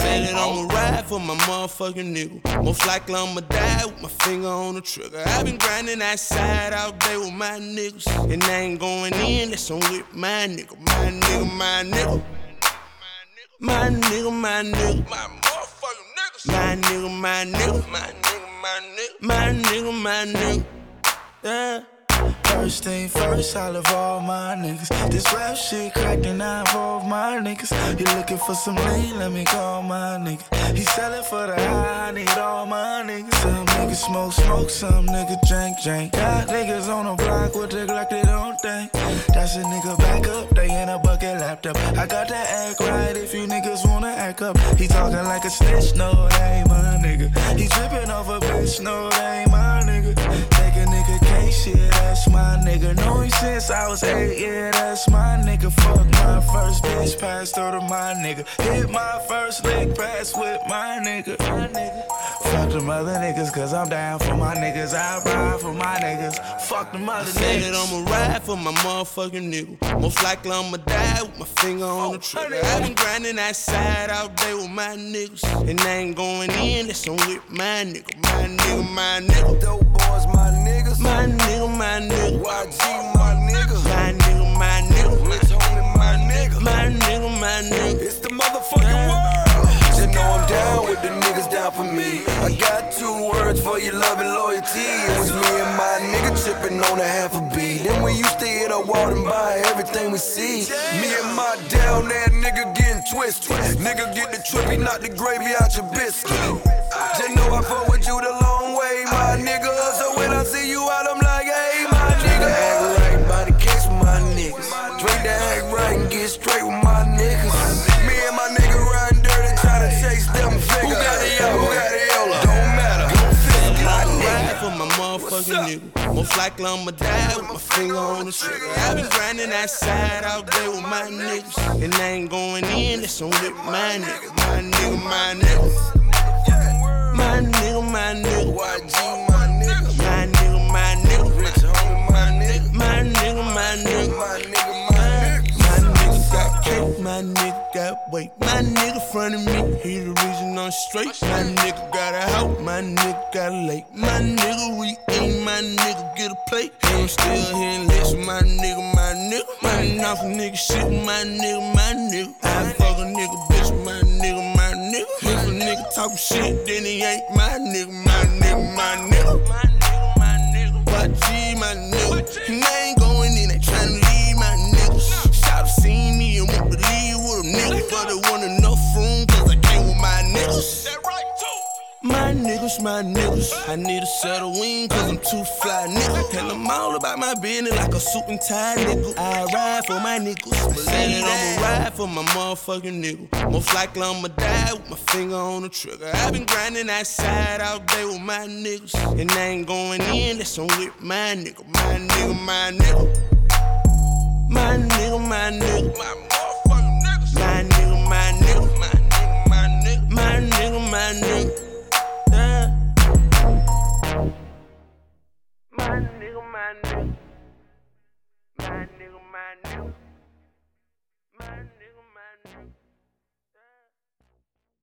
Said that I'ma ride for my motherfucking nigga. Most likely I'ma die with my finger on the trigger. i been grinding that side all day with my niggas. And I ain't going in, that's on with my nigga. My nigga, my nigga. My nigga, my nigga. My motherfucking niggas. My nigga, my nigga. My nigga, my nigga. My nigga, my nigga. Yeah. First thing first, I love all my niggas. This rap shit cracking, I involve my niggas. You looking for some lean? Let me call my nigga. He sellin' for the high, I need all my niggas. Some niggas smoke, smoke, some niggas drink, drink. Got niggas on the block with the Glock, they don't think. That's a nigga back up, they in a bucket laptop. I got to act right if you niggas wanna act up. He talking like a snitch, no, that ain't my nigga. He tripping off a bitch, no, that since I was eight, yeah, that's my nigga. Fuck my first bitch, passed over to my nigga. Hit my first lick, pass with my nigga. My nigga. Fuck them other niggas, cause I'm down for my niggas. I ride for my niggas. Fuck them other niggas. Said I'ma ride for my motherfucking nigga. Most likely I'ma die with my finger on the oh, trigger. i been grinding that side all day with my niggas. And I ain't going in, that's on with my nigga. My nigga, my nigga. Dope boys, my niggas. My nigga, my nigga. YG, my I got two words for your love and loyalty. It was me and my nigga tripping on a half a beat. Then we used to hit a wall and buy everything we see. Me and my down there nigga getting twisted. Nigga get the trippy, not the gravy out your biscuit. My nigga. Most likely I'ma with my finger on the trigger. i been grinding that side all day with my niggas. And I ain't going in, that's on with my nigga. My nigga, my nigga. I'm straight. My nigga got a house, my nigga got a lake. My nigga, we eat, my nigga get a plate. And I'm still hitting licks, my nigga, my nigga. My a nigga shit, my nigga, my nigga. I fuck a nigga, bitch, my nigga, my nigga. If a nigga talk shit, then he ain't my nigga, my nigga, my nigga. My nigga, my nigga. YG, my nigga. And I ain't going niggas, my niggas. I need a set of wings cause I'm too fly, nigga. And I'm all about my business like a suit and tie, nigga. I ride for my niggas. Believe that I'ma ride for my motherfucking nigga. Most likely I'ma die with my finger on the trigger. i been grinding that side all day with my niggas. And I ain't going in, that's on with my nigga. My nigga, my nigga. My nigga, my nigga. My motherfucking niggas. My nigga, my nigga. My nigga, my nigga. My nigga, my nigga.